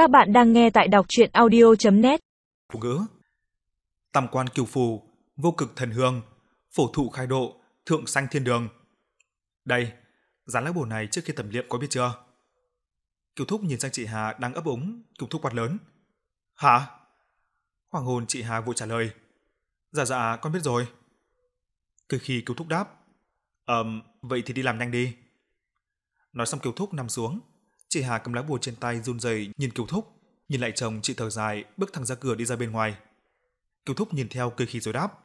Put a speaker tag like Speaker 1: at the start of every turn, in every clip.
Speaker 1: Các bạn đang nghe tại đọc chuyện audio.net
Speaker 2: Phụ ngữ Tam quan kiều phù, vô cực thần hương, phổ thụ khai độ, thượng sanh thiên đường. Đây, dán lá bổ này trước khi tẩm liệm có biết chưa? Kiều Thúc nhìn sang chị Hà đang ấp úng, Kiều Thúc quát lớn. Hả? Hoàng hồn chị Hà vội trả lời. Dạ dạ, con biết rồi. Từ khi Kiều Thúc đáp. Ờm, vậy thì đi làm nhanh đi. Nói xong Kiều Thúc nằm xuống, Chị Hà cầm lá bùa trên tay run rẩy nhìn Kiều Thúc, nhìn lại chồng chị thở dài, bước thẳng ra cửa đi ra bên ngoài. Kiều Thúc nhìn theo cười khi rồi đáp: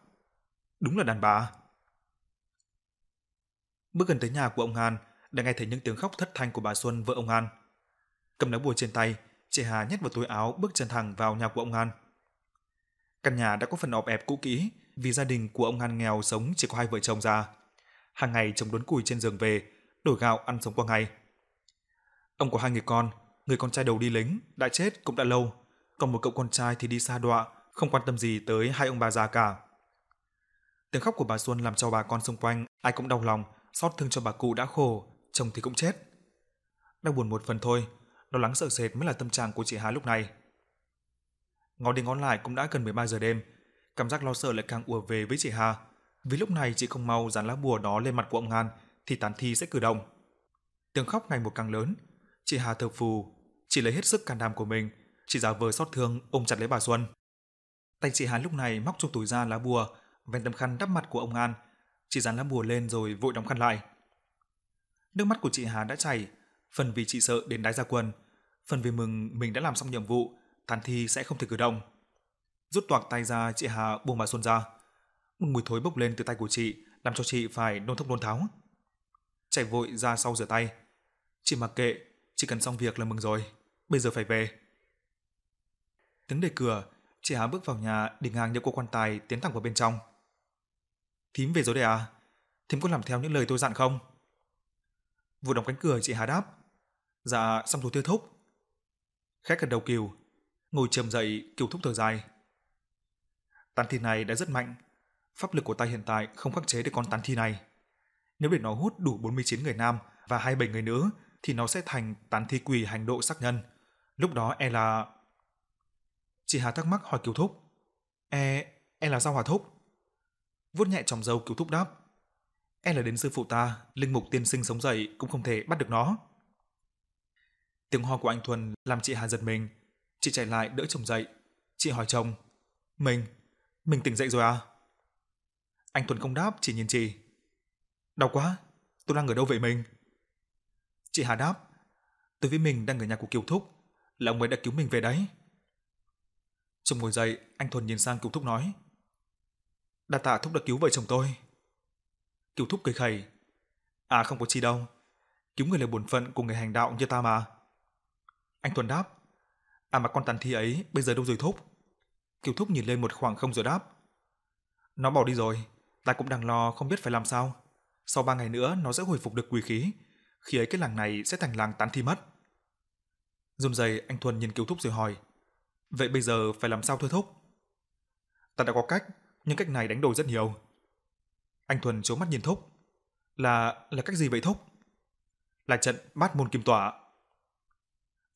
Speaker 2: "Đúng là đàn bà." Bước gần tới nhà của ông An, đã nghe thấy những tiếng khóc thất thanh của bà Xuân vợ ông An. Cầm lá bùa trên tay, chị Hà nhét vào túi áo bước chân thẳng vào nhà của ông An. Căn nhà đã có phần ọp ẹp cũ kỹ vì gia đình của ông An nghèo sống chỉ có hai vợ chồng già. Hàng ngày chồng đốn củi trên giường về, đổi gạo ăn sống qua ngày. Ông có hai người con, người con trai đầu đi lính, đã chết cũng đã lâu, còn một cậu con trai thì đi xa đọa, không quan tâm gì tới hai ông bà già cả. Tiếng khóc của bà Xuân làm cho bà con xung quanh ai cũng đau lòng, xót thương cho bà cụ đã khổ, chồng thì cũng chết. Đau buồn một phần thôi, lo lắng sợ sệt mới là tâm trạng của chị Hà lúc này. Ngó đi ngó lại cũng đã gần 13 giờ đêm, cảm giác lo sợ lại càng ùa về với chị Hà. Vì lúc này chị không mau dán lá bùa đó lên mặt của ông An thì tán thi sẽ cử động. Tiếng khóc ngày một càng lớn, Chị Hà thở phù, chỉ lấy hết sức can đảm của mình, chỉ giả vờ xót thương ôm chặt lấy bà Xuân. Tay chị Hà lúc này móc trong túi ra lá bùa, ven tấm khăn đắp mặt của ông An, chị dán lá bùa lên rồi vội đóng khăn lại. Nước mắt của chị Hà đã chảy, phần vì chị sợ đến đái ra quần, phần vì mừng mình đã làm xong nhiệm vụ, tàn thi sẽ không thể cử động. Rút toạc tay ra, chị Hà buông bà Xuân ra. Một mùi thối bốc lên từ tay của chị, làm cho chị phải nôn thốc nôn tháo. Chạy vội ra sau rửa tay. Chị mặc kệ, chỉ cần xong việc là mừng rồi, bây giờ phải về. Đứng đẩy cửa, chị Hà bước vào nhà đi ngang những cô quan tài tiến thẳng vào bên trong. Thím về rồi đấy à? Thím có làm theo những lời tôi dặn không? Vừa đóng cánh cửa chị Hà đáp. Dạ, xong rồi tiêu thúc. Khách gần đầu kiều, ngồi trầm dậy kiều thúc thở dài. Tán thi này đã rất mạnh, pháp lực của ta hiện tại không khắc chế được con tán thi này. Nếu để nó hút đủ 49 người nam và 27 người nữ thì nó sẽ thành tán thi quỷ hành độ sắc nhân. Lúc đó e là... Chị Hà thắc mắc hỏi Kiều Thúc. E... e là sao Hòa Thúc? Vuốt nhẹ trong dâu Kiều Thúc đáp. E là đến sư phụ ta, linh mục tiên sinh sống dậy cũng không thể bắt được nó. Tiếng ho của anh Thuần làm chị Hà giật mình. Chị chạy lại đỡ chồng dậy. Chị hỏi chồng. Mình, mình tỉnh dậy rồi à? Anh Thuần không đáp, chỉ nhìn chị. Đau quá, tôi đang ở đâu vậy mình? Chị Hà đáp, tôi với mình đang ở nhà của Kiều Thúc, là ông ấy đã cứu mình về đấy. Chồng ngồi dậy, anh Thuần nhìn sang Kiều Thúc nói. Đà tạ Thúc đã cứu vợ chồng tôi. Kiều Thúc cười khẩy. À không có chi đâu, cứu người là bổn phận của người hành đạo như ta mà. Anh Thuần đáp. À mà con tàn thi ấy bây giờ đâu rồi Thúc? Kiều Thúc nhìn lên một khoảng không rồi đáp. Nó bỏ đi rồi, ta cũng đang lo không biết phải làm sao. Sau ba ngày nữa nó sẽ hồi phục được quỷ khí, khi ấy cái làng này sẽ thành làng tán thi mất. Run rẩy anh Thuần nhìn Kiều Thúc rồi hỏi, vậy bây giờ phải làm sao thưa Thúc? Ta đã có cách, nhưng cách này đánh đổi rất nhiều. Anh Thuần chố mắt nhìn Thúc, là là cách gì vậy Thúc? Là trận bát môn kim tỏa.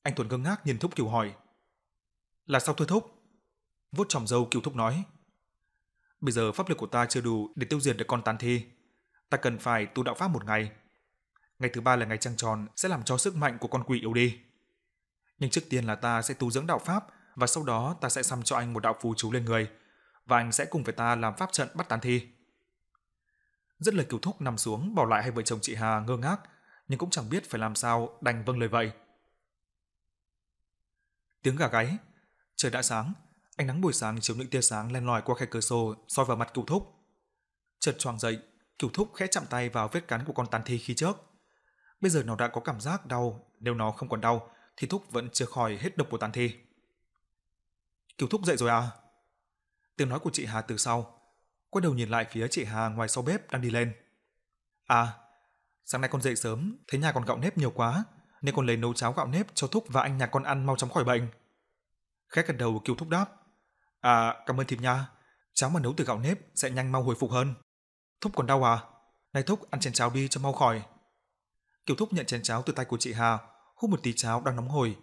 Speaker 2: Anh Thuần ngơ ngác nhìn Thúc Kiều hỏi, là sao thưa Thúc? Vốt tròm dâu Kiều Thúc nói, bây giờ pháp lực của ta chưa đủ để tiêu diệt được con tán thi. Ta cần phải tu đạo pháp một ngày Ngày thứ ba là ngày trăng tròn sẽ làm cho sức mạnh của con quỷ yếu đi. Nhưng trước tiên là ta sẽ tu dưỡng đạo pháp và sau đó ta sẽ xăm cho anh một đạo phù chú lên người và anh sẽ cùng với ta làm pháp trận bắt tán thi. Rất lời cứu thúc nằm xuống bỏ lại hai vợ chồng chị Hà ngơ ngác nhưng cũng chẳng biết phải làm sao đành vâng lời vậy. Tiếng gà gáy, trời đã sáng, ánh nắng buổi sáng chiếu những tia sáng len lỏi qua khe cửa sổ soi vào mặt cửu thúc. Chợt choàng dậy, cửu thúc khẽ chạm tay vào vết cắn của con tàn thi khi trước. Bây giờ nó đã có cảm giác đau, nếu nó không còn đau thì Thúc vẫn chưa khỏi hết độc của tàn thi. Kiều Thúc dậy rồi à? Tiếng nói của chị Hà từ sau. Quay đầu nhìn lại phía chị Hà ngoài sau bếp đang đi lên. À, sáng nay con dậy sớm, thấy nhà còn gạo nếp nhiều quá, nên con lấy nấu cháo gạo nếp cho Thúc và anh nhà con ăn mau chóng khỏi bệnh. Khẽ gật đầu Kiều Thúc đáp. À, cảm ơn thím nha. Cháo mà nấu từ gạo nếp sẽ nhanh mau hồi phục hơn. Thúc còn đau à? Này Thúc ăn chén cháo đi cho mau khỏi. Kiều Thúc nhận chén cháo từ tay của chị Hà, hút một tí cháo đang nóng hổi.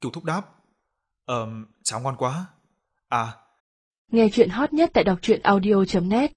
Speaker 2: Kiều Thúc đáp. ừm, um, cháo ngon quá. À.
Speaker 3: Nghe chuyện hot nhất tại đọc truyện audio.net